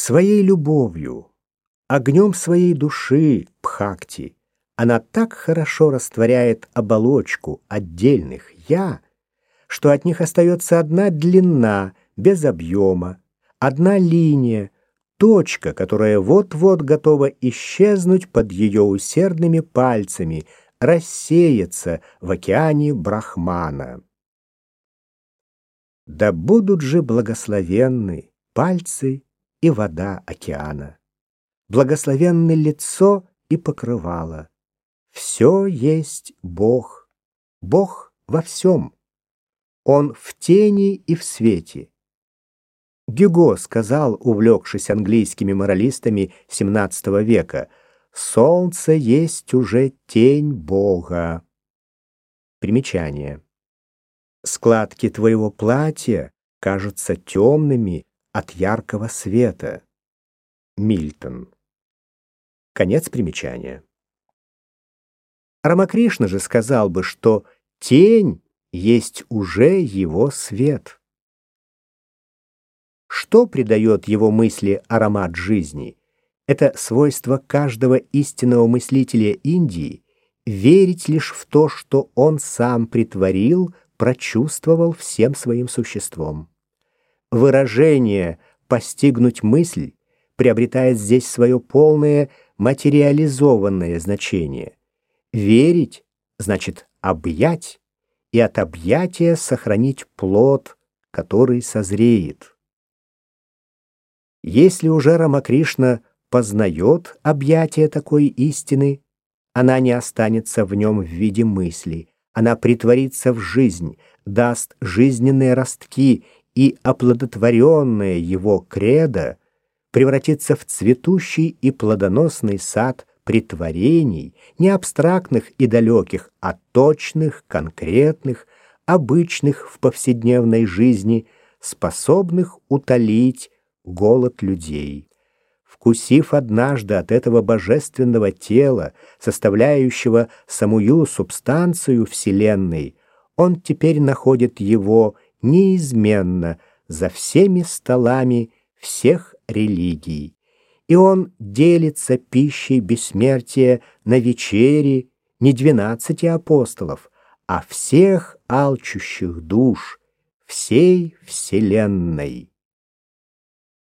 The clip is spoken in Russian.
Своей любовью, огнем своей души, Пхакти, она так хорошо растворяет оболочку отдельных «я», что от них остается одна длина, без объема, одна линия, точка, которая вот-вот готова исчезнуть под ее усердными пальцами, рассеяться в океане Брахмана. Да будут же благословенны пальцы и вода океана, благословенны лицо и покрывало. Все есть Бог, Бог во всем. Он в тени и в свете. Гюго сказал, увлекшись английскими моралистами XVII века, «Солнце есть уже тень Бога». Примечание. Складки твоего платья кажутся темными от яркого света. Мильтон. Конец примечания. Рамакришна же сказал бы, что тень есть уже его свет. Что придает его мысли аромат жизни? Это свойство каждого истинного мыслителя Индии верить лишь в то, что он сам притворил, прочувствовал всем своим существом. Выражение «постигнуть мысль» приобретает здесь свое полное материализованное значение. Верить значит объять, и от объятия сохранить плод, который созреет. Если уже Рамакришна познает объятие такой истины, она не останется в нем в виде мысли, она притворится в жизнь, даст жизненные ростки, и оплодотворенное его кредо превратится в цветущий и плодоносный сад притворений, не абстрактных и далеких, а точных, конкретных, обычных в повседневной жизни, способных утолить голод людей. Вкусив однажды от этого божественного тела, составляющего самую субстанцию Вселенной, он теперь находит его неизменно за всеми столами всех религий и он делится пищей бессмертия на вечере не двенадцати апостолов, а всех алчущих душ всей вселенной.